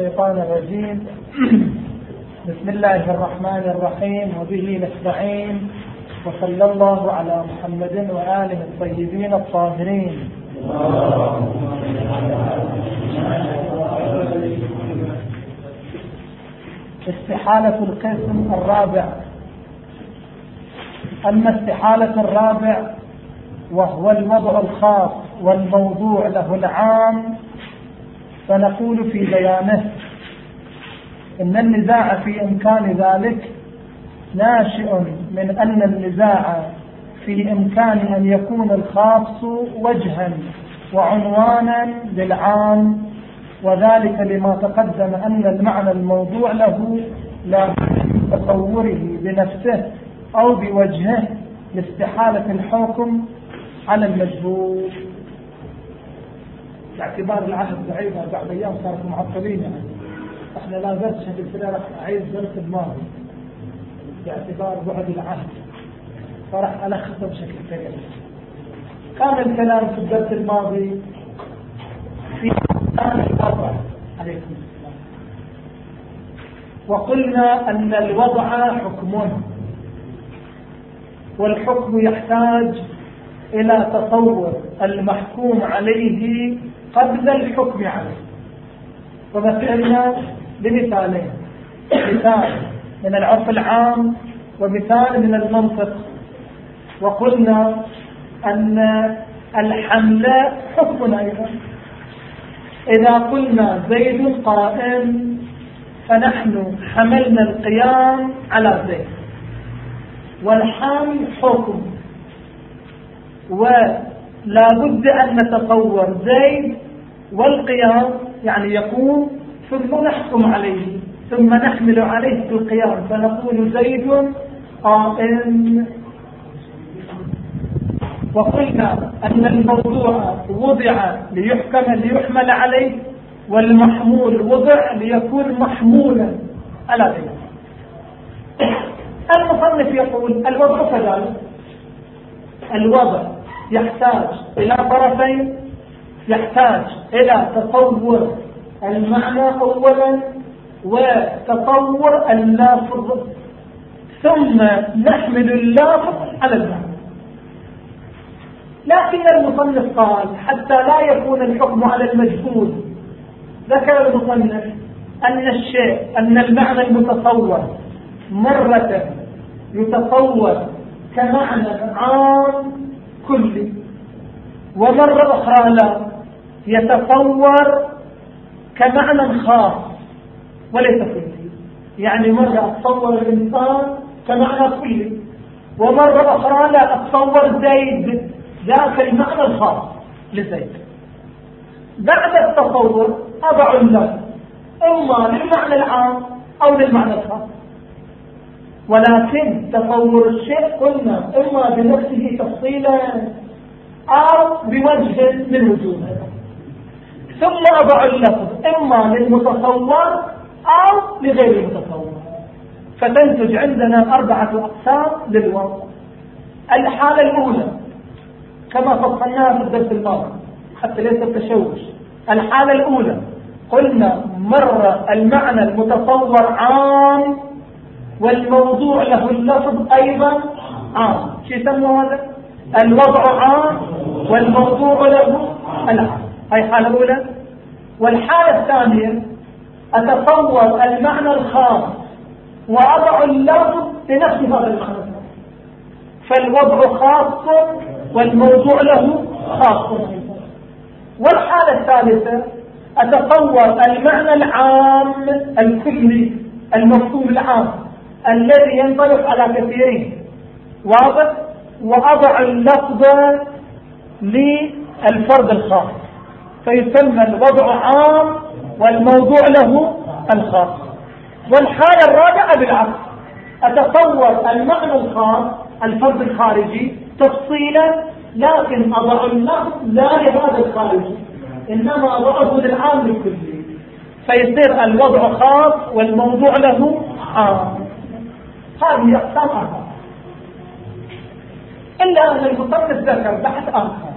الشيطان الرجيم. بسم الله الرحمن الرحيم. وبه نستعين. وصلى الله على محمد وآله الطيبين الطاهرين. استحالة القسم الرابع. أما استحالة الرابع وهو الوضع الخاص والموضوع له العام فنقول في بيانه إن النزاع في إمكان ذلك ناشئ من أن النزاع في إمكان أن يكون الخاص وجها وعنوانا للعام وذلك لما تقدم أن المعنى الموضوع له لا تصوره بنفسه أو بوجهه لاستحالة الحكم على المجهول باعتبار العهد ضعيفة بعد أيام صارت معطلين يعني. إحنا لا شكل كذا راح أعيد درس الماضي باعتبار بعد العهد. فراح ألخصه بشكل سريع كان الكلام في الدرس الماضي في الوضع عليكم السلام. وقلنا أن الوضع حكم. والحكم يحتاج إلى تصور المحكوم عليه قبل الحكم عليه. ومثلنا بمثالين. مثال من العرف العام ومثال من المنطق. وقلنا أن الحمل حكم أيضا. إذا قلنا زيد قائم فنحن حملنا القيام على زيد. والحامل حكم. ولا بد أن نتصور زيد والقيام يعني يقوم ثم نحكم عليه ثم نحمل عليه في القيام. فنقول زيد قائم. وقلنا أن الموضوع وضع ليحكم ليحمل عليه والمحمول وضع ليكون محمولا على ذلك. المصنف يقول الوضع كذلك. الوضع يحتاج إلى طرفين يحتاج إلى تصور المعنى أولا وتصور اللافظ ثم نحمل اللافظ على المعنى. لكن المصنف قال حتى لا يكون الحكم على المجهول. ذكر المصنف أن الشيء أن المعنى المتصور مرة يتصور كمعنى عام كلي ومرة أخرى لا. يتصور كمعنى خاص وليس كلي يعني مرة أتصور الإنسان كمعنى كلي ومرة أخرى لا. أتصور زيد. ذاك المعنى الخاص لزيد. بعد التصور أضع اللفظ إما للمعنى العام أو للمعنى الخاص. ولكن تصور الشيء قلنا إما بنفسه تفصيلا أو بوجه من وجوده. ثم أضع اللفظ إما للمتصور أو لغير المتصور. فتنتج عندنا أربعة أقسام للوضع. الحالة الأولى كما فصلناها في الدرس الماضي حتى ليس التشوش. الحالة الأولى قلنا مر المعنى المتصور عام والموضوع له اللفظ أيضا عام. شو يسمى هذا؟ الوضع عام والموضوع له العام. هاي حالة أولى والحالة الثانية أتصور المعنى الخاص وأضع اللفظ بنفس هذا المعنى فالوضع خاص والموضوع له خاص. والحالة الثالثة أتصور المعنى العام الكلي المفهوم العام. الذي ينطلق على كثيرين. واضح؟ وأضع اللفظ للفرد الخاص. فيسمى الوضع عام والموضوع له الخاص. والحالة الرابعة بالعكس. أتصور المعنى الخاص الفرد الخارجي تفصيلا لكن أضع اللفظ لا لهذا الخارجي إنما أضعه للعام الكلي. فيصير الوضع خاص والموضوع له عام. هذه أقسام أربعة. إلا أن المصنف ذكر بحث آخر.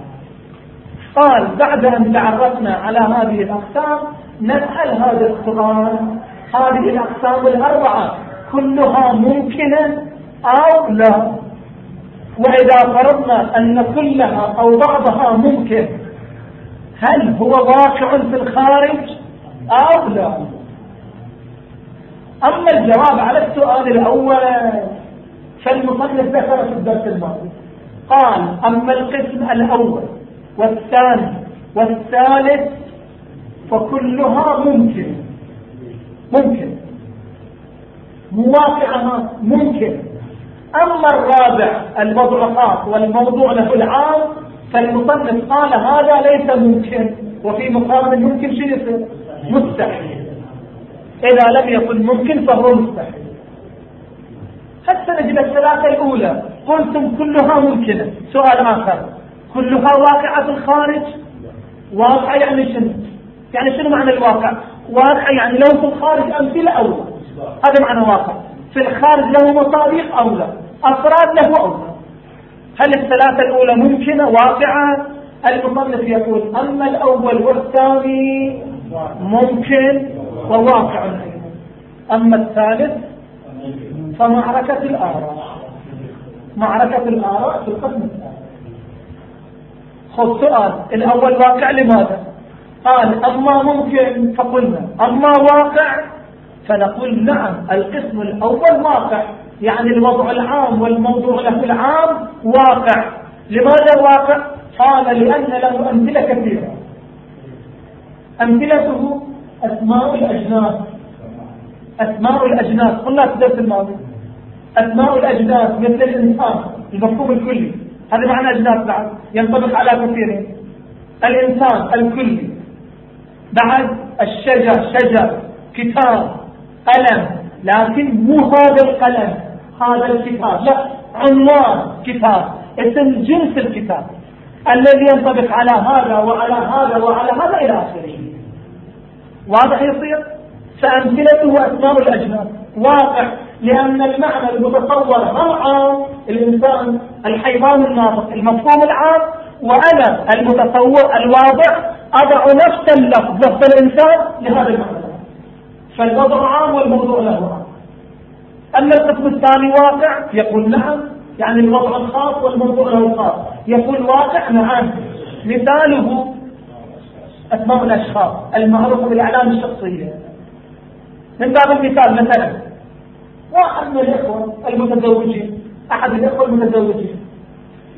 قال بعد أن تعرفنا على هذه الأقسام نسأل هذا السؤال هذه الأقسام الأربعة كلها ممكنة أو لا. وإذا فرضنا أن كلها أو بعضها ممكن هل هو واقع في الخارج أو لا؟ أما الجواب على السؤال الأول فالمصنف ذكر في الدرس الماضي. قال أما القسم الأول والثاني والثالث فكلها ممكن. ممكن. مواقعها ممكن. أما الرابع الوضع خاص والموضوع له العام فالمصنف قال هذا ليس ممكن وفي مقابل ممكن شيء مستحيل. إذا لم يكن ممكن فهو مستحيل. حتى نجد الثلاثة الأولى. قلتم كلها ممكنة. سؤال آخر. كلها واقعة في الخارج؟ واقع يعني شنو؟ يعني شنو معنى الواقع؟ واقع يعني لو في الخارج أمثلة أو لا هذا معنى واقع. في الخارج له مصادق أو لا أفراد له أو لا هل الثلاثة الأولى ممكنة؟ واقعة. المصنف يقول أما الأول والثاني ممكن. وواقع أما الثالث فمعركة الآراء. معركة الآراء في القسم الثاني. خذ سؤال الأول واقع لماذا؟ قال أما ممكن فقلنا. أما واقع فنقول نعم القسم الأول واقع. يعني الوضع العام والموضوع له العام واقع. لماذا واقع؟ قال لأن له أمثلة كثيرة أمثلته أسماء الأجناس. أسماء الأجناس. قلنا في الدرس الماضي. أسماء الأجناس مثل الإنسان المفهوم الكلي. هذا معنى أجناس بعد. ينطبق على كثيرين الإنسان الكلي. بعد الشجر شجر كتاب قلم. لكن مو هذا القلم هذا الكتاب. لا عنوان كتاب. اسم جنس الكتاب. الذي ينطبق على هذا وعلى هذا وعلى هذا إلى آخره. واضح يصير؟ فأمثلته أسماء الأجناس واقع لأن المعنى المتصور عام الإنسان الحيوان الناطق المفهوم العام وأنا المتصور الواضع أضع نفس اللفظ لفظ الإنسان لهذا المعنى. فالوضع عام والموضوع له عام. أما القسم الثاني واقع يقول نعم يعني الوضع الخاص والموضوع له خاص. يقول واقع نعم. مثاله أسماء الأشخاص المعروفة بالأعلام الشخصية من باب المثال مثلا. واحد من الإخوة المتزوجين أحد الإخوة المتزوجين.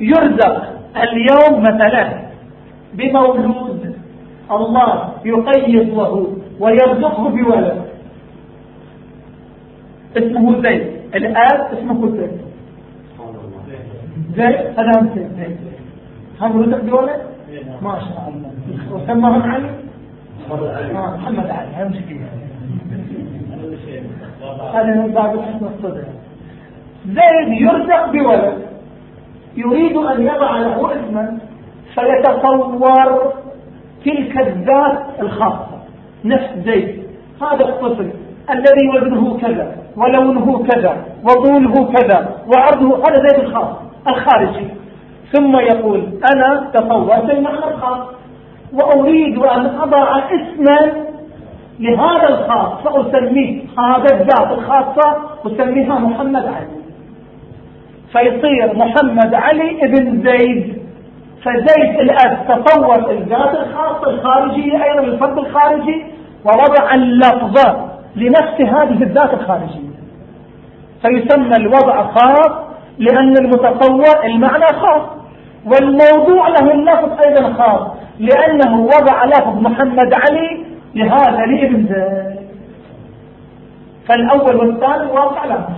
يرزق اليوم مثلا بمولود الله يقيض له ويرزقه بولد اسمه زيد. الآب اسمه زيد زيد هذا زيد. هم رزق بولد ما شاء الله. وسمهم علي؟ آه، محمد علي هاي مشكلة. هذا من باب حسن الصدر. زيد يرزق بولد يريد أن يضع له اسما فيتصور تلك الذات الخاصة. نفس زيد. هذا الطفل الذي وزنه كذا ولونه كذا وطوله كذا وعرضه هذا زيد الخاص الخارجي. ثم يقول أنا تصورت المعنى الخاص. وأريد أن أضع اسما لهذا الخاص فأسميه هذا الذات الخاصة أسميها محمد علي. فيصير محمد علي ابن زيد. فزيد الآن تصور الذات الخاصة الخارجية أيضا الفرد الخارجي ووضع اللفظ لنفس هذه الذات الخارجية. فيسمى الوضع خاص لأن المتصور المعنى خاص والموضوع له اللفظ أيضا خاص. لأنه وضع لفظ محمد علي لهذا لابن زيد فالأول والثاني واقع له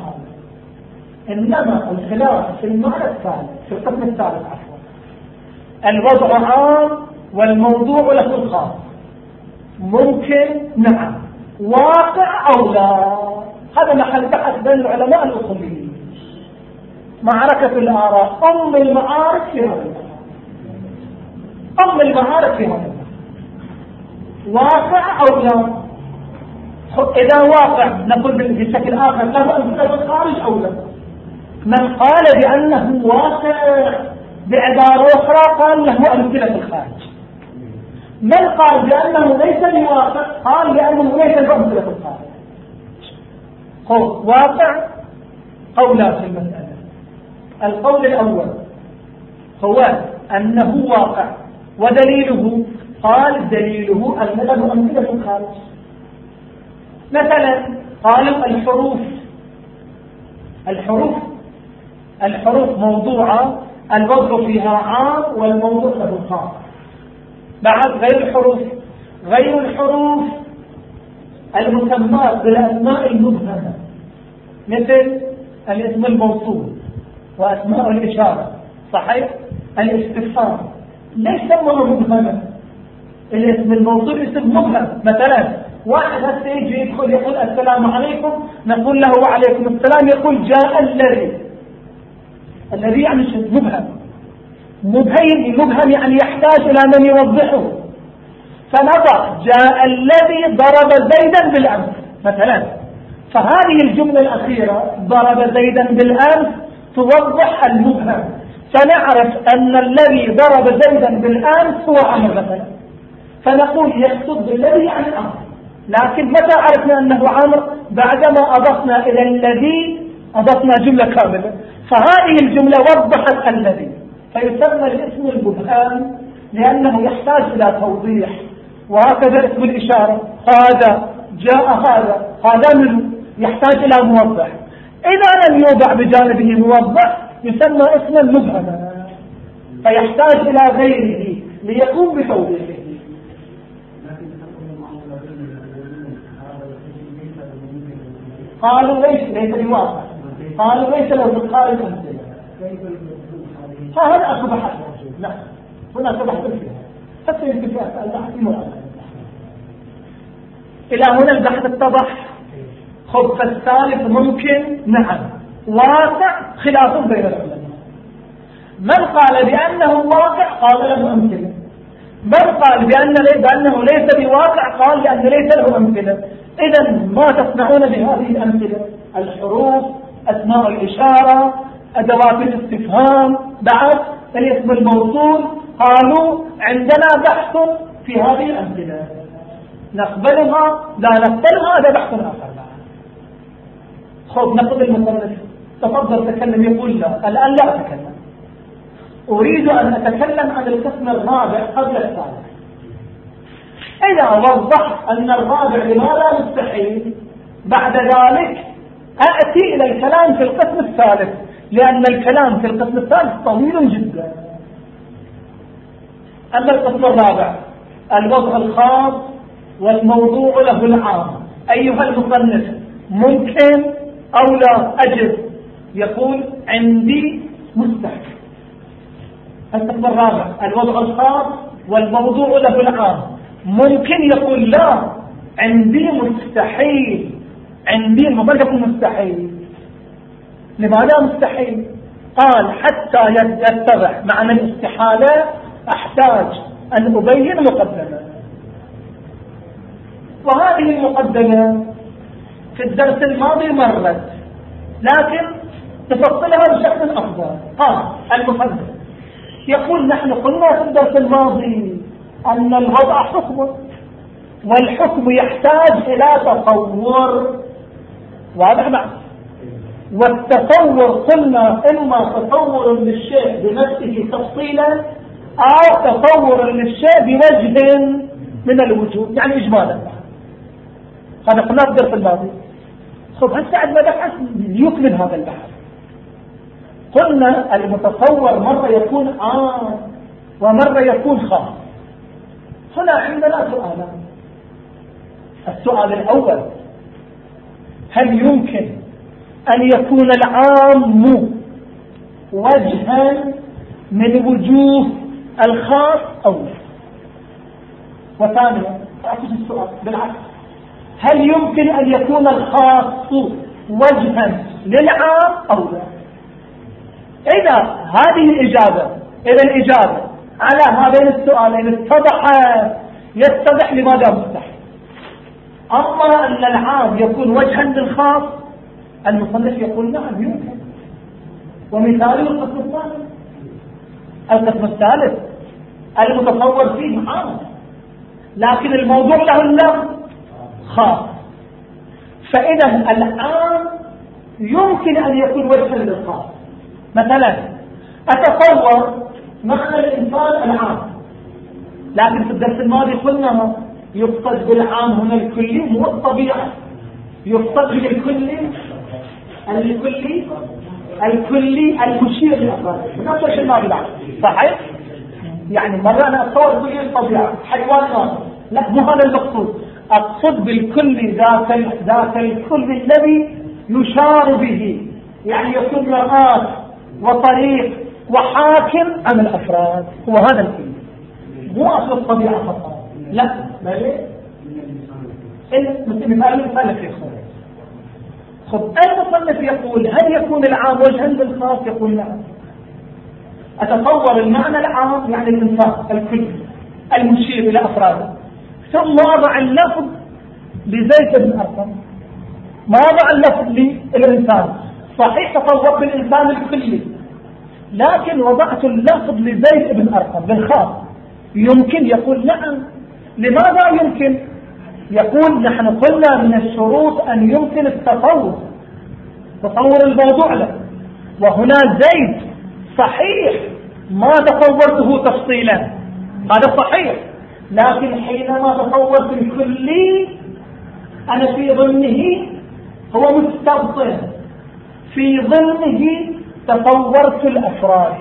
إنما الخلاف في المعنى الثالث في القسم الثالث عفوا. الوضع عام والموضوع له الخاص ممكن نعم. واقع أو لا؟ هذا محل بحث بين العلماء الأصوليين. معركة الآراء أم المعارك في هذا أم المعارك في هذا. واقع أو لا؟ إذا واقع نقول بشكل آخر له أمثلة الخارج أو لا؟ من قال بأنه واقع بعبارة أخرى قال له أمثلة الخارج. من قال بأنه ليس بواقع قال بأنه ليس بأمثلة الخارج. واقع قولان في المسألة؟ القول الأول هو أنه واقع. ودليله قال دليله أنه أمثلة الخارج. مثلا قالوا الحروف الحروف الحروف موضوعة الوضع فيها عام والموضوع له خاص. بعد غير الحروف غير الحروف المسمات بالأسماء المبهمة مثل الاسم الموصول وأسماء الإشارة صحيح؟ الاستفهام ليس مبهما الاسم الموصول اسم مبهم مثلا واحد هسه يجي يدخل يقول السلام عليكم نقول له وعليكم السلام يقول جاء الذي. الذي يعني مبهم. مبهم مبهم يعني يحتاج إلى من يوضحه. فنضع جاء الذي ضرب زيدا بالأمس مثلا. فهذه الجملة الأخيرة ضرب زيدا بالأمس توضح المبهم. فنعرف أن الذي ضرب زيدا بالأمس هو أمر مثلا. فنقول يقصد بالذي عن الأمر لكن متى عرفنا أنه عمر؟ بعدما أضفنا إلى الذي أضفنا جملة كاملة. فهذه الجملة وضحت الذي. فيسمى الاسم المبهام لأنه يحتاج إلى توضيح. وهكذا اسم الإشارة. هذا جاء هذا. هذا منه. يحتاج إلى موضح. إذا لم يوضع بجانبه موضح يسمى اسما مبهما فيحتاج إلى غيره ليقوم بتوضيحه. قالوا ليس ليس بواقع. قالوا ليس له بالقائل أمثلة هذا أكو بحث لا هناك بحث فيها حتى يمكن في البحث إلى هنا البحث اتضح خب فالثالث ممكن نعم. واقع خلاف بين العلماء. من قال بأنه واقع؟ قال له أمثلة. من قال بأن بأنه ليس بواقع؟ قال لأن ليس له أمثلة. إذا ما تصنعون بهذه الأمثلة؟ الحروف أسماء الإشارة أدوات الاستفهام بعد الاسم الموصول. قالوا عندنا بحث في هذه الأمثلة. نقبلها؟ لا نقبلها هذا بحث آخر. خذ نقبل المصنف تفضل تكلم يقول لا. الآن لا أتكلم. أريد أن أتكلم عن القسم الرابع قبل الثالث. إذا وضحت أن الرابع لماذا مستحيل بعد ذلك أأتي إلى الكلام في القسم الثالث لأن الكلام في القسم الثالث طويل جدا. أما القسم الرابع الوضع الخاص والموضوع له العام. أيها المصنف ممكن أو لا أجب؟ يقول عندي مستحيل. القسم الرابع الوضع الخاص والموضوع له العام. ممكن يقول لا عندي مستحيل. عندي المفرد يكون مستحيل. لماذا مستحيل؟ قال حتى يتضح معنى الاستحالة أحتاج أن أبين مقدمة. وهذه المقدمة في الدرس الماضي مرت لكن تفصلها بشكل أفضل. قال المفرد يقول نحن قلنا في الدرس الماضي أن الوضع حكم والحكم يحتاج إلى تصور واضح معه والتصور قلنا إما تصور للشيء بنفسه تفصيلا أو تصور للشيء بوجه من الوجود يعني إجمالا. هذا قلنا في الدرس الماضي. خب هسه عندنا بحث؟ يكمل هذا البحث. قلنا المتصور مرة يكون عام ومرة يكون خاص هنا عندنا سؤالان السؤال الأول هل يمكن أن يكون العام وجها من وجوه الخاص أو لا؟ وثانيا أعكس السؤال بالعكس. هل يمكن أن يكون الخاص وجها للعام أو لا؟ إذا هذه الإجابة إذا الإجابة على هذين السؤالين اتضح يتضح لماذا مستحيل؟ أما أن العام يكون وجها للخاص المصنف يقول نعم يمكن. ومثاله القسم الثالث القسم الثالث المتصور فيه عام. لكن الموضوع له اللفظ خاص. فإذا العام يمكن أن يكون وجها للخاص. مثلا أتصور معنى الإنسان العام. لكن في الدرس الماضي قلنا يقصد بالعام هنا الكلي مو الطبيعة يقصد بالكلي الكلي الكلي المشير للأفراد. نفس الشيء ما بالعام صحيح؟ يعني مرة أنا أتصور كلي الطبيعة؟ حيوان لا مو هذا المقصود. أقصد بالكل ذات ذات الكل الذي يشار به. يعني يكون رآس وطريق وحاكم عن الأفراد؟ هو هذا الكل مو أصل الطبيعة فقط. لا. بل مثال مثال في خب المصنف يقول هل يكون العام وجها بالخاص يقول نعم أتصور المعنى العام يعني الإنسان الكل المشير إلى أفراده. ثم وضع اللفظ لزيد بن أرقم. ما وضع اللفظ للإنسان صحيح تصور بالإنسان الكلي. لكن وضعت اللفظ لزيد بن أرقم بالخاص يمكن يقول نعم. لماذا يمكن؟ يقول نحن قلنا من الشروط أن يمكن التصور تصور الموضوع له. وهنا زيد صحيح ما تصورته تفصيلا. هذا صحيح. لكن حينما تصورت الكلي أنا في ظنه هو مستبطن. في ظنه تصورت الأفراد.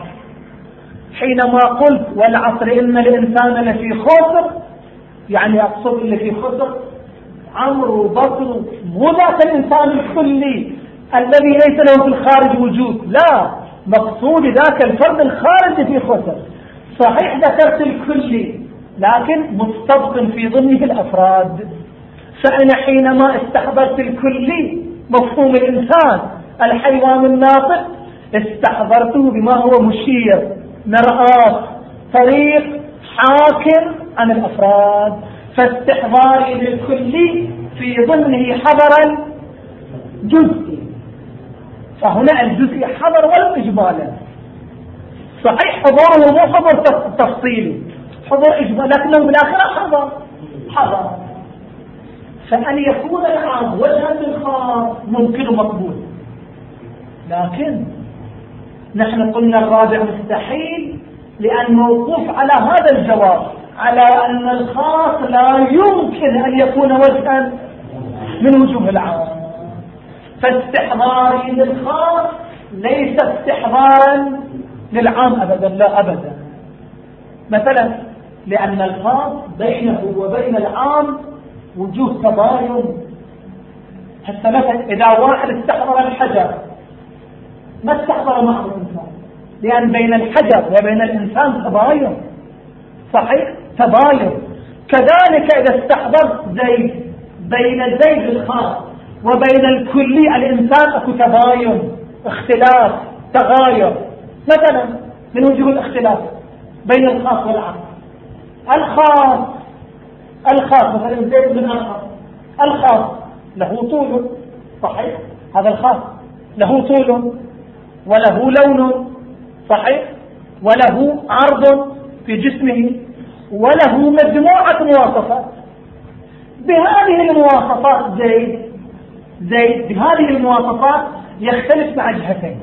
حينما قلت والعصر إن الإنسان لفي خسر يعني أقصد اللي في خسر عمرو وبكر مو ذات الإنسان الكلي الذي ليس له في الخارج وجود. لا مقصود ذاك الفرد الخارجي في خسر. صحيح ذكرت الكلي لكن مستبق في ضمنه الأفراد. فأنا حينما استحضرت الكلي مفهوم الإنسان الحيوان الناطق. استحضرته بما هو مشير. مرآة طريق حاكم عن الأفراد. فاستحضاري للكلي في ضمنه حضرا جزئي. فهنا الجزئي حضر ولو إجمالا. صحيح حضوره مو حضور تفصيلي. حضور إجمال لكنه بالآخرة حضر. حضر. فأن يكون العام وجها للخاص ممكن ومقبول. لكن نحن قلنا الراجع مستحيل لأن موقوف على هذا الجواب على أن الخاص لا يمكن أن يكون وجها من وجوه العام. فاستحضاري للخاص ليس استحضارا للعام أبدا لا أبدا. مثلا لأن الخاص بينه وبين العام وجوه تباين حتى مثلا إذا واحد استحضر الحجر ما استحضر معه الإنسان. لأن بين الحجر وبين الإنسان تباين. صحيح؟ تباين. كذلك إذا استحضرت زيد بين زيد الخاص وبين الكلي الإنسان أكو تباين اختلاف تغاير. مثلا من وجوه الاختلاف بين الخاص والعام الخاص الخاص مثلا زيد بن أرقم. الخاص له طول. صحيح؟ هذا الخاص له طول. وله لون صحيح وله عرض في جسمه وله مجموعة مواصفات. بهذه المواصفات زيد زيد بهذه المواصفات يختلف مع جهتين.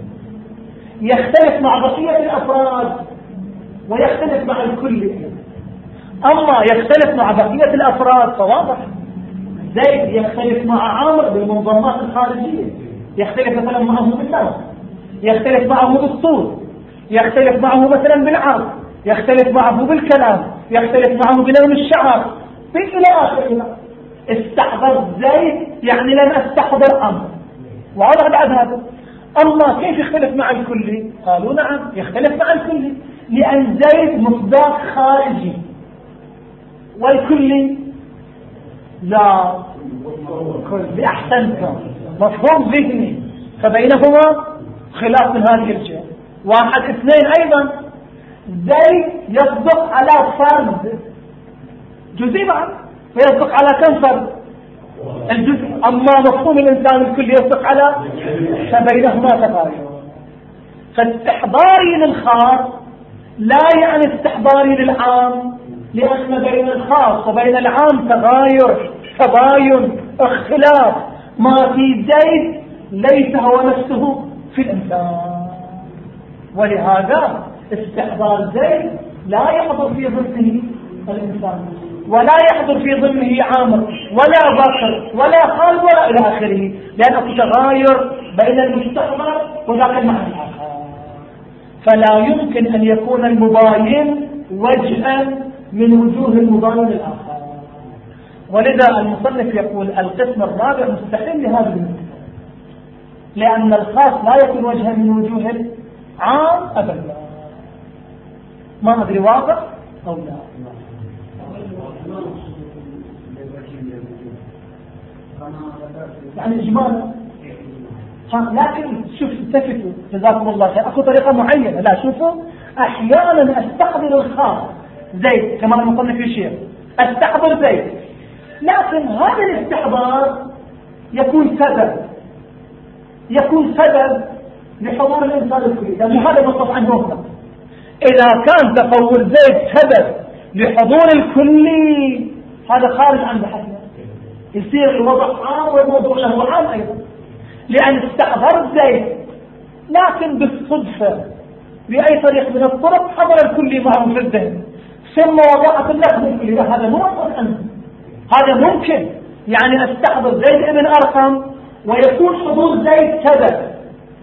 يختلف مع بقية الأفراد ويختلف مع الكل. أما يختلف مع بقية الأفراد فواضح. زيد يختلف مع عامر بالمنظمات الخارجية. يختلف مثلا معه باللون يختلف معه بالصوت يختلف معه مثلا بالعرض يختلف معه بالكلام يختلف معه بلون الشعر إلى آخره. استحضر زيد يعني لم أستحضر أمر. وعلى بعد هذا؟ الله كيف يختلف مع الكلي قالوا نعم يختلف مع الكلي لأن زيد مصداق خارجي. والكلي لا. كلي أحسنتم مفهوم ذهني. فبينهما خلاف من هذه الجهة. واحد اثنين أيضا. زيد يصدق على فرد جزئي فيصدق على كم فرد الجزء. أما مفهوم الإنسان الكل يصدق على فبينهما تغاير فاستحضاري للخاص لا يعني استحضاري للعام لأن بين الخاص وبين العام تغاير تباين اختلاف. ما في زيد ليس هو نفسه. في الإنسان. ولهذا استحضار زيد لا يحضر في ضمنه الإنسان ولا يحضر في ضمنه عامر ولا بكر ولا خالد ولا إلى آخره لأنه تغاير بين المستحضر وذاك المعنى. فلا يمكن أن يكون المباين وجها من وجوه المباين الآخر. ولذا المصنف يقول القسم الرابع مستحيل لهذا المستحيل لأن الخاص لا يكون وجها من وجوه العام أبدا. ما أدري واضح أو لا. يعني إجمالا. لكن شوف التفتوا. جزاكم الله خير. أكو طريقة معينة. لا شوفوا. أحيانا استحضر الخاص. زيد كما المصنف يشير استحضر زيد. لكن هذا الاستحضار يكون سبب يكون سبب لحضور الإنسان الكلي. لأن هذا مطلب عنه هنا إذا كان تصور زيد سبب لحضور الكلي هذا خارج عن بحثنا. يصير الوضع عام والموضوع له عام أيضا. لأن استحضرت زيد لكن بالصدفة بأي طريق من الطرق حضر الكلي معه في الذهن ثم وضعت اللفظ الكلي. هذا مو عنه. هذا ممكن. يعني أستحضر زيد ابن أرقم ويكون حضور زيد سبب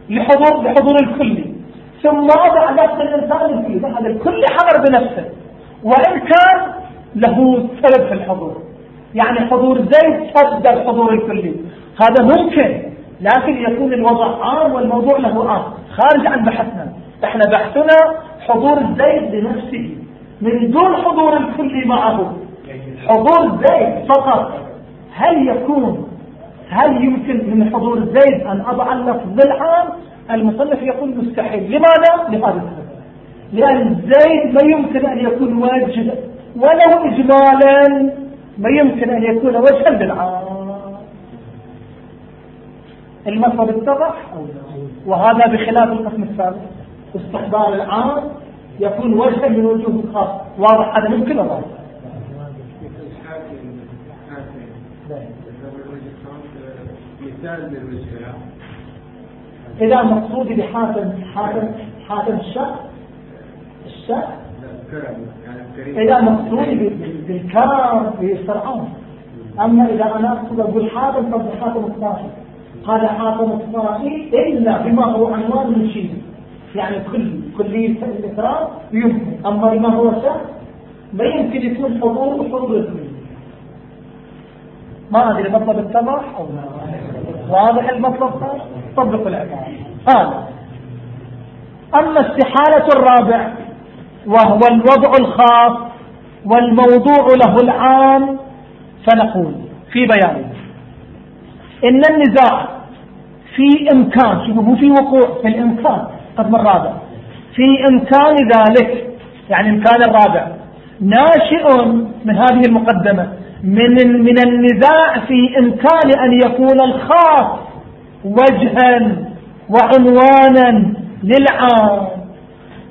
لحضور لحضور الكلي ثم وضع لفظ الإنسان فيه. هذا الكلي حضر بنفسه. وإن كان له سبب في الحضور. يعني حضور زيد سبب الحضور الكلي هذا ممكن لكن يكون الوضع عام والموضوع له عام. خارج عن بحثنا. إحنا بحثنا حضور زيد لنفسه من دون حضور الكل معه. حضور زيد فقط. هل يكون هل يمكن من حضور زيد أن أضع اللفظ العام المصنف يقول مستحيل. لماذا؟ لهذا السبب لأن زيد ما يمكن أن يكون وجه ولو إجمالا ما يمكن أن يكون وجها للعام. المطلب اتضح وهذا بخلاف القسم السابق. استحضار العام يكون وجها من وجوه الخاص واضح هذا ممكن ولا إذا مقصودي بحاتم حاتم حاتم الشك الشك إذا مقصودي بالكرم بالسرعان أما إذا أنا أقصد أقول حاتم فبحاتم الطاهر قال حاكم الطائي إلا بما هو عنوان من شيء. يعني كل كلية الإكرام يمكن أما بما هو شخص ما يمكن يكون حضور وحضور ما أدري مطلب اتضح أو لا. واضح المطلب طبق العبارة هذا أما استحالة الرابع وهو الوضع الخاص والموضوع له العام فنقول في بيانه إن النزاع في إمكان شوفوا مو في وقوع في الإمكان قسم الرابع في إمكان ذلك يعني إمكان الرابع ناشئ من هذه المقدمة. من من النزاع في إمكان أن يكون الخاص وجها وعنوانا للعام.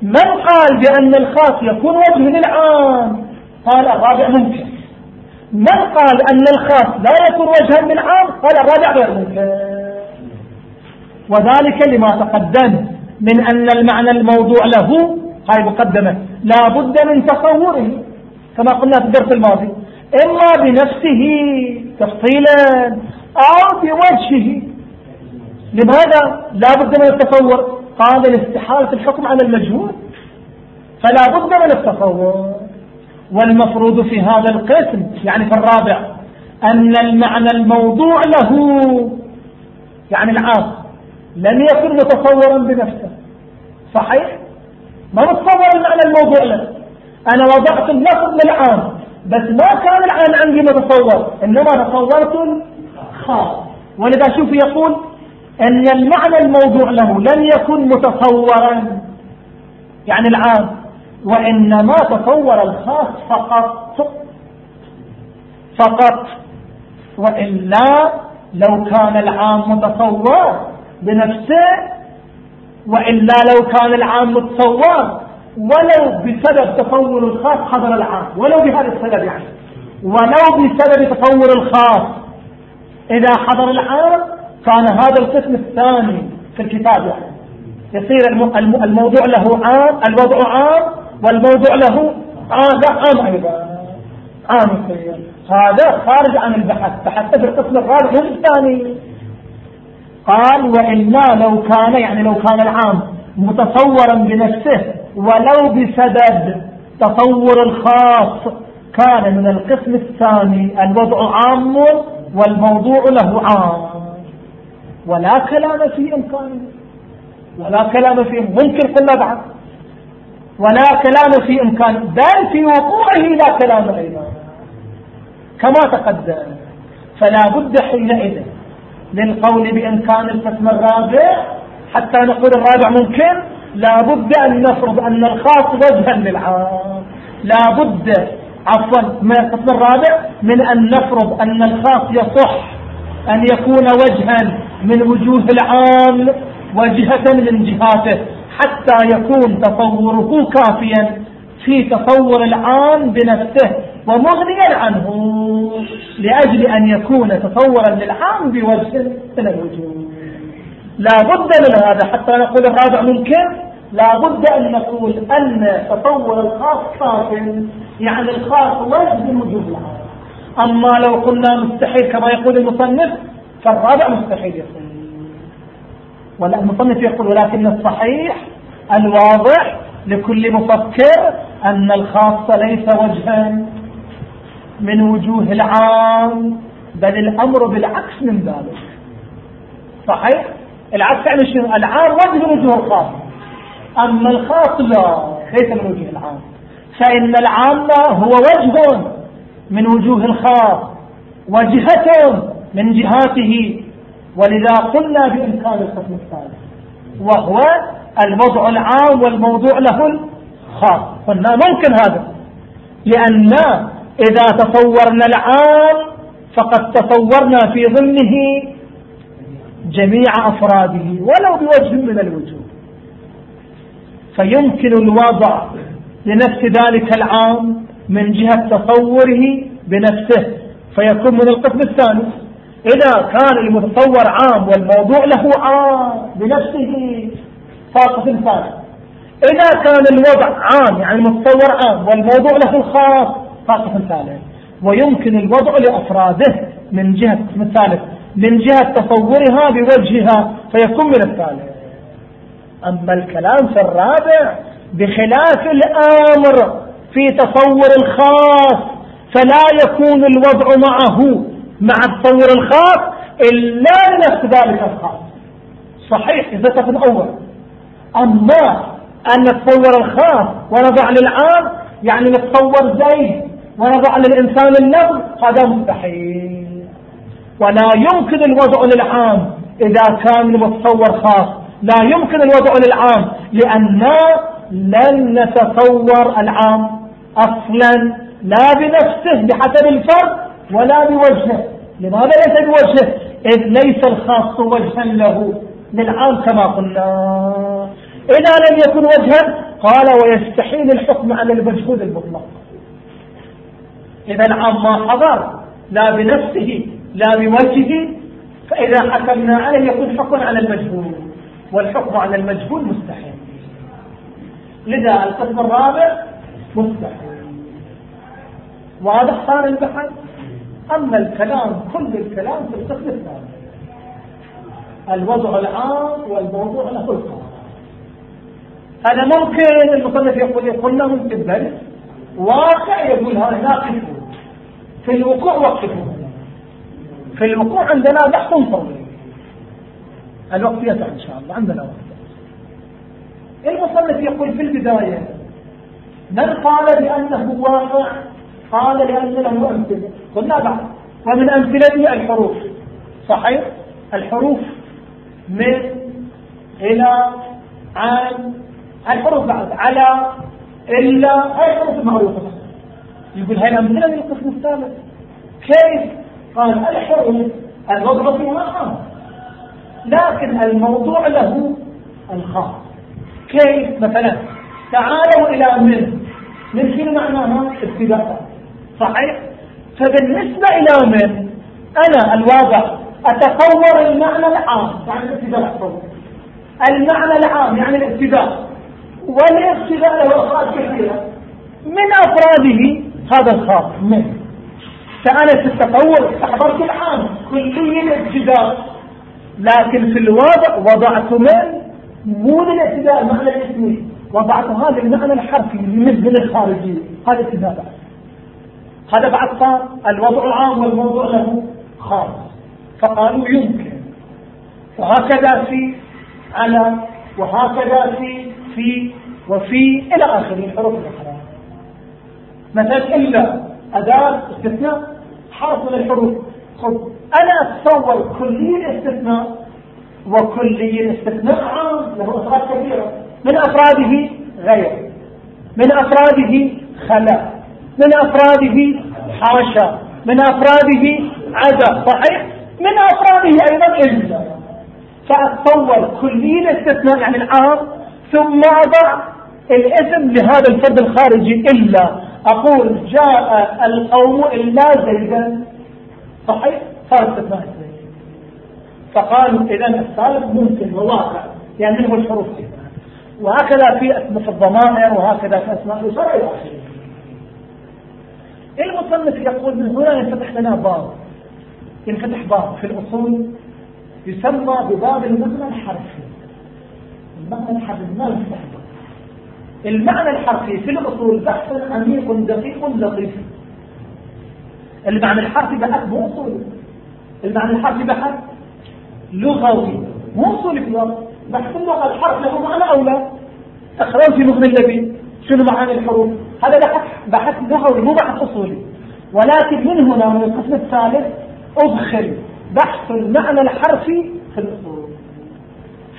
من قال بأن الخاص يكون وجه للعام؟ قال الرابع ممكن. من قال أن الخاص لا يكون وجها بالعام قال الرابع غير ممكن. وذلك لما تقدم من أن المعنى الموضوع له هاي مقدمة. لا بد من تصوره. كما قلنا في الدرس الماضي. إما بنفسه تفصيلا أو بوجهه. لماذا؟ لا بد من التصور. قال الاستحالة الحكم على المجهول. فلا بد من التصور. والمفروض في هذا القسم يعني في الرابع أن المعنى الموضوع له يعني العام لم يكن متصورا بنفسه. صحيح؟ ما متصور المعنى الموضوع له. أنا وضعت اللفظ للعام. بس ما كان العام عندي متصور إنما تصورت الخاص ولذا شوف يقول أن المعنى الموضوع له لم يكن متصورا. يعني العام وإنما تصور الخاص فقط. فقط. وإلا لو كان العام متصور بنفسه وإلا لو كان العام متصور ولو بسبب تطور الخاص حضر العام. ولو بهذا السبب يعني. ولو بسبب تطور الخاص إذا حضر العام كان هذا القسم الثاني في الكتاب يعني. يصير الموضوع له عام الوضع عام والموضوع له عام عام أيضا. عام هذا خارج عن البحث. بحث في القسم الرابع الثاني. قال وإلا لو كان يعني لو كان العام متصورا بنفسه ولو بسبب تطور الخاص كان من القسم الثاني الوضع عام والموضوع له عام. ولا كلام في إمكانه ولا كلام في ممكن قلنا بعد ولا كلام في إمكان بل في وقوعه لا كلام أيضا. كما تقدم فلا بد حينئذ للقول بإمكان القسم الرابع حتى نقول الرابع ممكن. لا بد أن نفرض أن الخاص وجها للعام. لا بد عفوا من القسم الرابع من أن نفرض أن الخاص يصح أن يكون وجها من وجوه العام وجهة من جهاته حتى يكون تصوره كافيا في تصور العام بنفسه ومغنيا عنه لأجل أن يكون تصورا للعام بوجه من الوجوه. لا بد من هذا حتى نقول الرابع ممكن. لا بد أن نقول أن تطور الخاص صافٍ يعني الخاص وجه من وجوه العام أما لو قلنا مستحيل كما يقول المصنف فالرابع مستحيل يقول ولا المصنف يقول ولكن الصحيح الواضح لكل مفكر أن الخاص ليس وجها من وجوه العام بل الأمر بالعكس من ذلك. صحيح؟ العكس يعني شنو؟ العام وجه من وجوه الخاص. أما الخاص لا ليس من وجوه العام. فإن العام هو وجه من وجوه الخاص وجهة من جهاته. ولذا قلنا بإمكان القسم الثالث وهو الوضع العام والموضوع له الخاص. قلنا ممكن هذا لأن إذا تصورنا العام فقد تصورنا في ضمنه جميع أفراده ولو بوجه من الوجوه. فيمكن الوضع لنفس ذلك العام من جهة تصوره بنفسه. فيكون من القسم الثاني إذا كان المتصور عام والموضوع له عام بنفسه فقسم ثاني إذا كان الوضع عام يعني المتصور عام والموضوع له خاص فقسم ثالث ويمكن الوضع لأفراده من جهة القسم الثالث من جهة تصورها بوجهها فيكون من الثالث. أما الكلام في الرابع بخلاف الآمر في تصور الخاص فلا يكون الوضع معه مع التصور الخاص إلا لنفس ذلك الخاص. صحيح إذا كان أول أما أن نتصور الخاص ونضع للعام يعني نتصور زيد ونضع للإنسان النظر هذا مستحيل. ولا يمكن الوضع للعام إذا كان المتصور خاص. لا يمكن الوضع للعام لأن لن نتصور العام أصلا لا بنفسه بحسب الفرد ولا بوجهه. لماذا ليس بوجهه؟ إذ ليس الخاص وجها له للعام كما قلنا. إذا لم يكن وجها قال ويستحيل الحكم على المجهود المطلق. إذا العام ما حضر. لا بنفسه لا بوجهه فإذا حكمنا عليه يكون حكم على المجهول والحكم على المجهول مستحيل. لذا القسم الرابع مستحيل. واضح صار البحث أما الكلام كل الكلام في القسم الثاني. الوضع العام والموضوع له الخاص هذا ممكن المصنف يقول يقول له ممكن بل واقع يقول هذا ناقص في الوقوع وقفه. في الوقوع عندنا بحث طويل الوقت يسع إن شاء الله عندنا وقت. المصنف يقول في البداية من قال بأنه واقع؟ قال لأن له أمثلة. قلنا بعد. ومن أمثلته الحروف. صحيح؟ الحروف من إلى عن. الحروف بعد. على إلا. هاي الحروف المعروفة يقول هاي الأمثلة من القسم الثالث كيف؟ قال الحروف الوضع فيها خاص لكن الموضوع له الخاص. كيف؟ مثلا تعالوا إلى من؟ من شنو معناها ابتداء صحيح؟ فبالنسبة إلى من؟ أنا الواضح أتصور المعنى العام. يعني الابتداء المعنى العام يعني الابتداء والابتداء له أفراد كثيرة. من أفراده هذا الخاص. من. فأنا في التطور استحضرت العام كلي الابتداء لكن في الواضع وضعت من؟ مو للابتداء المعنى الاسمي وضعت هذا المعنى الحرفي من الخارجي هذا ابتداء بعد هذا بعد صار الوضع عام والموضوع له خاص. فقالوا يمكن. وهكذا في على وهكذا في في وفي إلى آخر الحروف الأخرى. مثلا إلا أداة استثناء حرف من الحروف. خب أنا أتصور كلي الاستثناء وكلي الاستثناء عام له أفراد كثيرة. من أفراده غير. من أفراده خلا. من أفراده حاشا. من أفراده عدا. صحيح؟ من أفراده أيضا إلا. فأتصور كلي الاستثناء يعني العام ثم أضع الاسم لهذا الفرد الخارجي إلا. أقول جاء القوم إلا زيدا. صحيح؟ صار استثناء فقالوا إذا السالب ممكن وواقع يعني منه الحروف وهكذا في في الضمائر وهكذا في أسماء الأسر إلى آخره. المصنف يقول من هنا ينفتح لنا باب. ينفتح باب في الأصول يسمى بباب المعنى الحرفي. المعنى الحرفي ما يفتح المعنى الحرفي في الأصول بحث عميق دقيق لطيف. المعنى الحرفي بحث مو أصولي المعنى الحرفي بحث لغوي. مو أصولي في بحث اللغة الحرف له معنى أو لا تقرأوا في مغني اللبي شنو معاني الحروف؟ هذا بحث بحث لغوي مو بحث أصولي. ولكن من هنا من القسم الثالث أدخل بحث المعنى الحرفي في الأصول.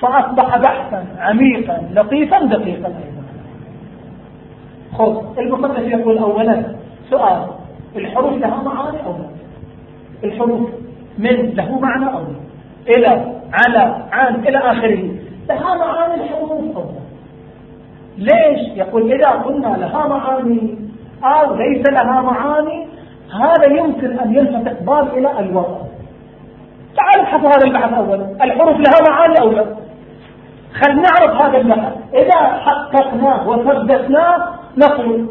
فأصبح بحثا عميقا لطيفا دقيقا أيضا. خذ المصنف يقول أولا سؤال الحروف لها معاني أو لا؟ الحروف من له معنى أو لا؟ إلى على عن إلى آخره لها معاني الحروف أو لا؟ ليش؟ يقول إذا قلنا لها معاني أو ليس لها معاني هذا يمكن أن يلفت باب إلى الوضع. تعال ابحث هذا البحث أولا الحروف لها معاني أو لا؟ خل نعرف هذا البحث إذا حققناه وثبتناه نقول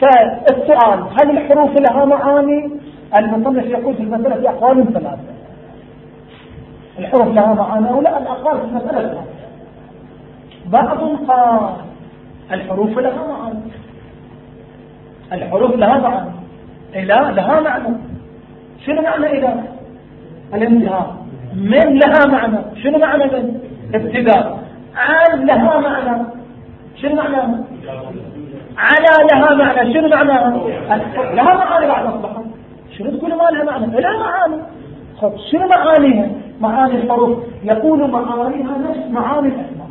فالسؤال هل الحروف لها معاني؟ المصنف يقول في المسألة في أقوال ثلاثة. الحروف لها معاني أو لا؟ الأقوال في المسألة ثلاثة. بعضهم قال الحروف لها معاني. الحروف لها معنى إله لها معنى. شنو معنى إله الانتهاء. من لها معنى؟ شنو معنى من؟ ابتداء. عن لها معنى. شنو معنى على لها معنى. شنو معنى لها معاني بعد أصبحت شنو تقول ما لها معنى؟ لها معاني. خب شنو معانيها؟ معاني الحروف. يقول معانيها نفس معاني الأسماء.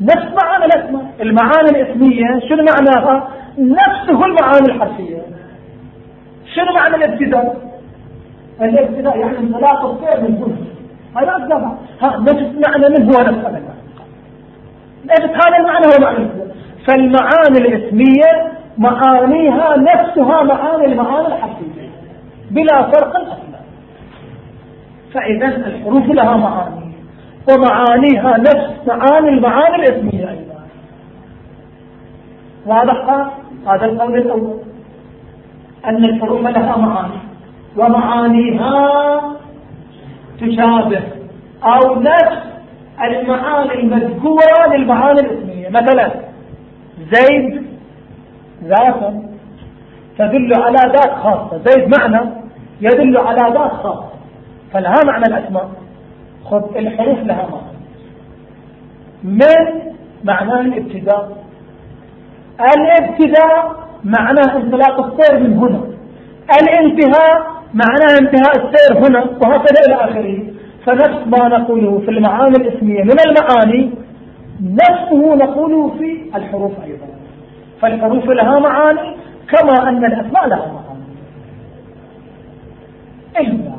نفس معاني الأسماء. المعاني الإسمية شنو معناها؟ نفسه المعاني الحرفية. شنو معنى الابتداء؟ الابتداء يعني انطلاق السير من هنا هذا الزمع ها نفس معنى من هو نفس المعنى هذا المعنى هو معنى فالمعاني الإسمية معانيها نفسها معاني المعاني الحرفية بلا فرق أصلا. فإذا الحروف لها معاني. ومعانيها نفس معاني المعاني الإسمية أيضا. واضح هذا القول الأول. أن الحروف لها معاني. ومعانيها تشابه أو نفس المعاني المذكورة للمعاني الاسمية. مثلا زيد ذاتا تدل على ذات خاصة. زيد معنى يدل على ذات خاصة. فلها معنى الأسماء. خذ الحروف لها معنى. من معناه الابتداء؟ الابتداء معناه انطلاق السير من هنا. الانتهاء معناه انتهاء السير هنا وهكذا إلى آخره. فنفس ما نقوله في المعاني الاسمية من المعاني نفسه نقوله في الحروف أيضا. فالحروف لها معاني كما أن الأسماء لها معاني. إلا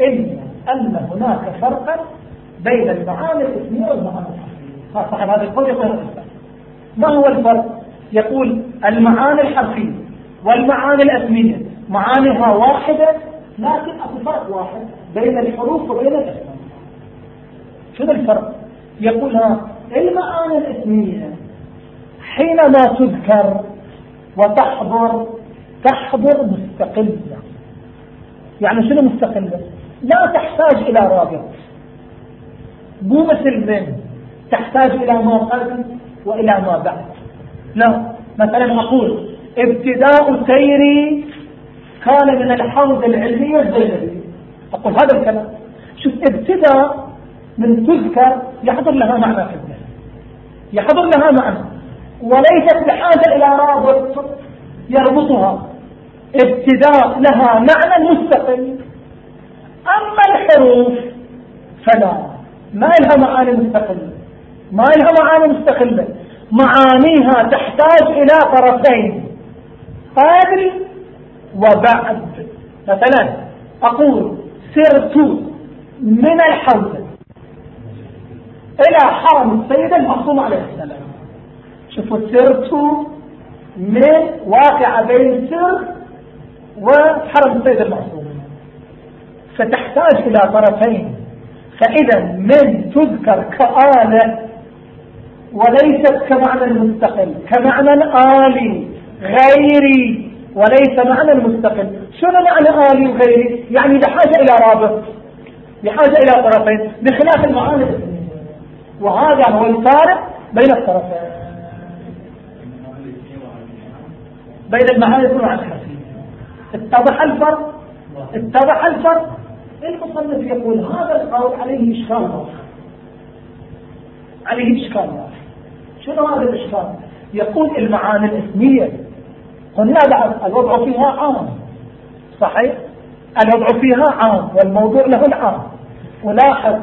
إلا أن هناك فرقا بين المعاني الاسمية والمعاني الحرفية. صاحب هذا القول يقول ما هو الفرق؟ يقول المعاني الحرفية والمعاني الأسمية. معانيها واحدة لكن أكو فرق واحد. بين الحروف وبين الأسماء شنو الفرق؟ يقول ها المعاني الاسمية. حينما تذكر وتحضر تحضر مستقلة. يعني شنو مستقلة؟ لا تحتاج إلى رابط. مو مثل من تحتاج إلى ما قبل وإلى ما بعد. لا مثلا أقول ابتداء سيري كان من الحوزة العلمية الزينبية أقول هذا الكلام. شوف ابتداء من تذكر يحضر لها معنى في الذهن يحضر لها معنى. وليست بحاجة إلى رابط يربطها. ابتداء لها معنى مستقل. أما الحروف فلا. ما لها معاني مستقلة ما لها معاني مستقلة معانيها تحتاج إلى طرفين. قبل وبعد. مثلا أقول سرت من الحوزة إلى حرم السيد المعصوم عليه السلام. شوفوا سرت من واقع بين سر وحرم السيد المعصوم فتحتاج إلى طرفين. فإذا من تذكر كآلة وليست كمعنى مستقل كمعنى آلي غيري. وليس معنى مستقل شنو معنى آلي وغيري؟ يعني بحاجة إلى رابط بحاجة إلى طرفين بخلاف المعاني. وهذا هو الفارق بين الطرفين. بين المعاني والمعاني الحسين اتضح الفرق؟ اتضح الفرق؟ المصنف يقول هذا القول عليه إشكال واضح. عليه إشكال واضح. شنو هذا الإشكال؟ يقول المعاني الإسمية. بعد الوضع فيها عام؟ صحيح؟ الوضع فيها عام والموضوع له العام. ولاحظ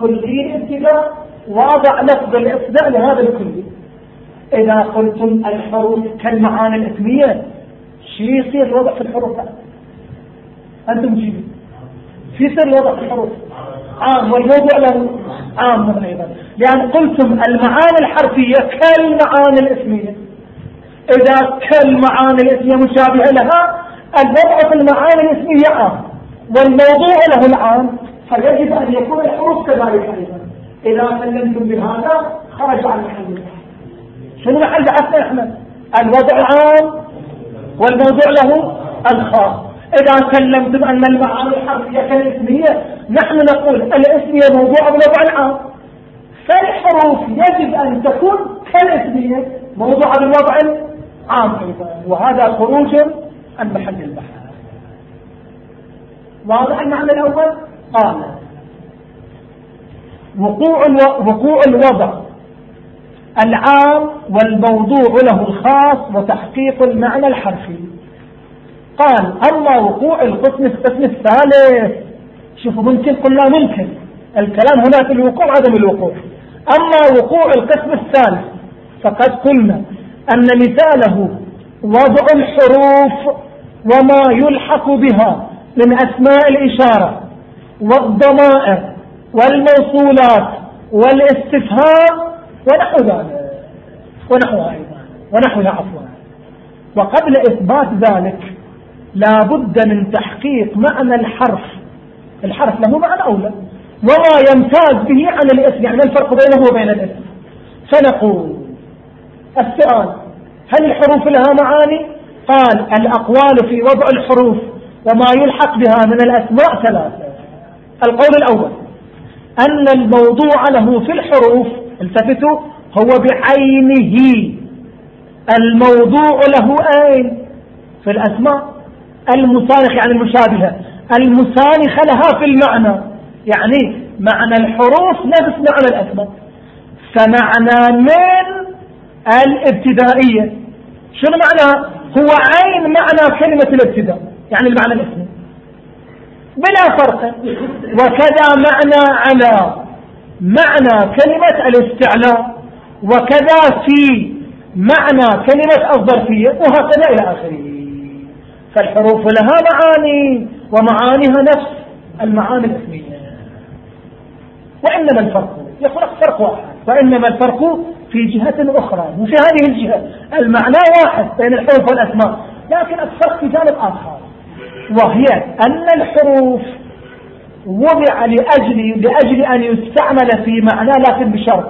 كلي الابتداء واضع لفظ الإصداء لهذا الكلي إذا قلتم الحروف كالمعاني الإسمية شيء يصير الوضع في الحروف؟ أنتم شيء في سر وضع الحروف؟ عام والموضوع له عام أيضا. لأن قلتم المعاني الحرفية كالمعاني الإسمية. إذا كالمعاني الاسمية مشابهة لها الوضع في المعاني الاسمية عام والموضوع له العام فيجب أن يكون الحروف كذلك أيضا. إذا سلمتم بهذا خرج عن محل شنو محل بحثنا إحنا الوضع عام والموضوع له الخاص. إذا كلمتم أن المعاني الحرفية كالاسمية نحن نقول الاسمية موضوع بوضع العام. فالحروف يجب أن تكون كالاسمية موضوع بالوضع العام أيضا. وهذا خروج عن محل البحث واضح المعنى الأول؟ قال. وقوع وقوع الوضع العام والموضوع له الخاص وتحقيق المعنى الحرفي. قال أما وقوع القسم القسم الثالث. شوفوا ممكن قلنا ممكن. الكلام هنا في الوقوع عدم الوقوع. أما وقوع القسم الثالث فقد قلنا أن مثاله وضع الحروف وما يلحق بها من أسماء الإشارة والضمائر والموصولات والاستفهام ونحو ذلك. ونحوها أيضا. ونحوها عفوا. وقبل إثبات ذلك لا بد من تحقيق معنى الحرف. الحرف له معنى أولى وما يمتاز به عن الاسم يعني الفرق بينه وبين الاسم فنقول السؤال هل الحروف لها معاني؟ قال الأقوال في وضع الحروف وما يلحق بها من الأسماء ثلاثة. القول الأول أن الموضوع له في الحروف التفتوا هو بعينه. الموضوع له أين؟ في الأسماء المسانخ يعني المشابهة. المسانخة لها في المعنى يعني معنى الحروف نفس معنى الأسماء. فمعنى من؟ الابتدائية. شنو معنى؟ هو عين معنى كلمة الابتداء يعني المعنى الاسمي. بلا فرق. وكذا معنى على معنى كلمة الاستعلاء. وكذا في. معنى كلمة الظرفية. وهكذا إلى آخره. فالحروف لها معاني ومعانيها نفس المعاني الاسمية. وإنما الفرق. يفرق فرق واحد. وإنما الفرق في جهة أخرى وفي هذه الجهة. المعنى واحد بين الحروف والأسماء لكن الفرق في جانب آخر. وهي أن الحروف وضع لأجل, لأجل أن يستعمل في معنى لكن بشرط.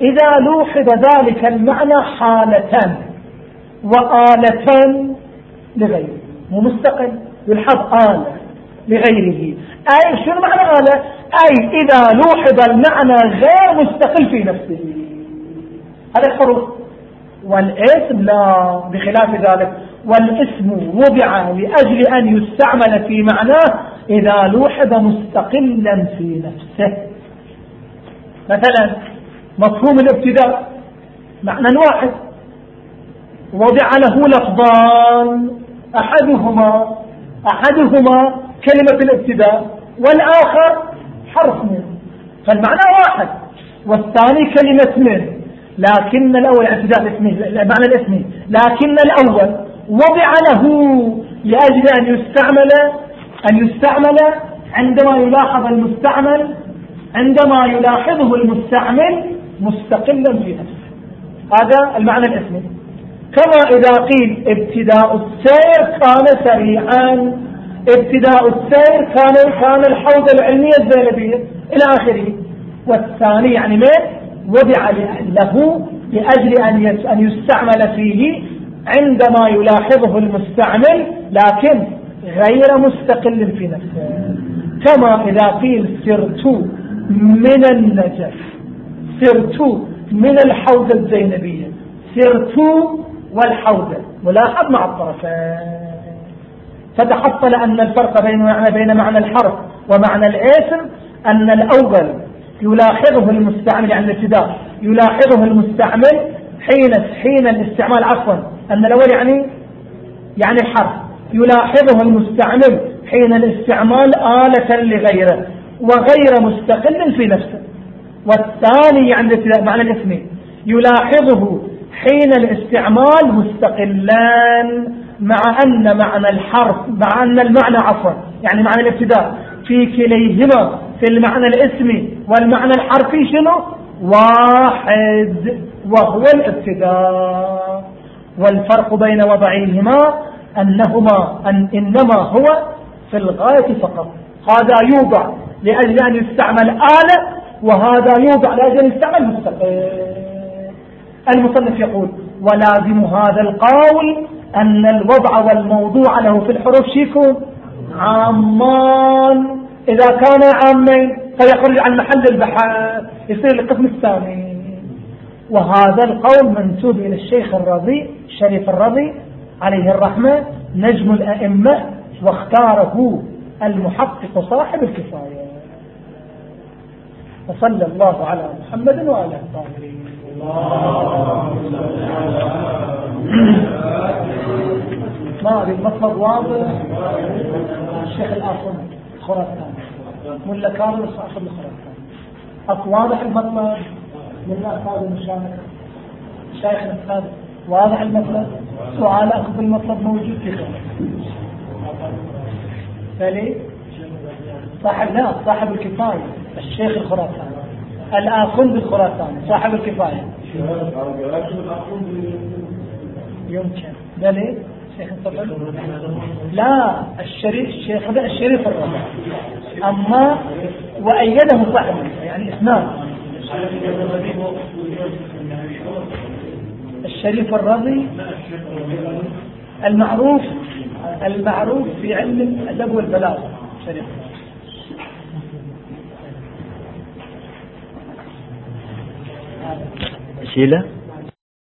إذا لوحظ ذلك المعنى حالة وآلة لغيره. مو مستقل يلحظ آلة لغيره. أي شنو معنى آلة؟ أي إذا لوحظ المعنى غير مستقل في نفسه. الحروف. والاسم لا بخلاف ذلك. والاسم وضع لأجل أن يستعمل في معناه إذا لوحظ مستقلا في نفسه. مثلا مفهوم الابتداء. معنى واحد. وضع له لفظان. أحدهما أحدهما كلمة الابتداء. والآخر حرف من. فالمعنى واحد. والثاني كلمة من. لكن الأول اعتداء الاسمي المعنى الاسمي لكن الأول وضع له لأجل أن يستعمل أن يستعمل عندما يلاحظ المستعمل عندما يلاحظه المستعمل مستقلا في نفسه. هذا المعنى الاسمي كما إذا قيل ابتداء السير كان سريعا. ابتداء السير كان كان الحوض العلمية الزينبية إلى آخره. والثاني يعني ما وضع له لأجل أن يستعمل فيه عندما يلاحظه المستعمل لكن غير مستقل في نفسه. كما إذا قيل سرت من النجف سرت من الحوض الزينبية سرت والحوض ملاحظ مع الطرفين. فتحصل أن الفرق بين معنى, بين معنى الحرف ومعنى الاسم أن الأول يلاحظه المستعمل يعني الابتداء يلاحظه المستعمل حين حين الاستعمال عفوا. أن الأول يعني يعني الحرف. يلاحظه المستعمل حين الاستعمال آلة لغيره وغير مستقل في نفسه. والثاني يعني معنى الاسم. يلاحظه حين الاستعمال مستقلان مع أن معنى الحرف مع أن المعنى عفوا يعني معنى الابتداء. في كليهما في المعنى الاسمي والمعنى الحرفي شنو؟ واحد. وهو الابتداء. والفرق بين وضعيهما أنهما أن إنما هو في الغاية فقط. هذا يوضع لأجل أن يستعمل آلة وهذا يوضع لأجل أن يستعمل مستقل المصنف يقول ولازم هذا القول أن الوضع والموضوع له في الحروف شيكون عامان. إذا كان عامين فيخرج عن محل البحث يصير القسم الثاني. وهذا القول منسوب إلى الشيخ الرضي الشريف الرضي عليه الرحمة نجم الأئمة واختاره المحقق صاحب الكفاية. وصلى الله على محمد وعلى الطاهرين. ما أريد مطلب واضح؟ الشيخ الآخر خراسان. ولا كامل صاحب الخراسان أكو واضح المطلب؟ من أخذ المشاركة شيخنا الأستاذ واضح المطلب؟ سؤال أخذ المطلب موجود في خلال فلي صاحب لا صاحب الكفاية الشيخ الخراساني الآخذ الخراساني صاحب الكفاية. يمكن بلي؟ شيخ لا الشريف الشيخ الشريف الرابع. أما وأيده صاحب يعني اثنان الشريف الرضي المعروف المعروف في علم الأدب والبلاغة شريف. شيلة.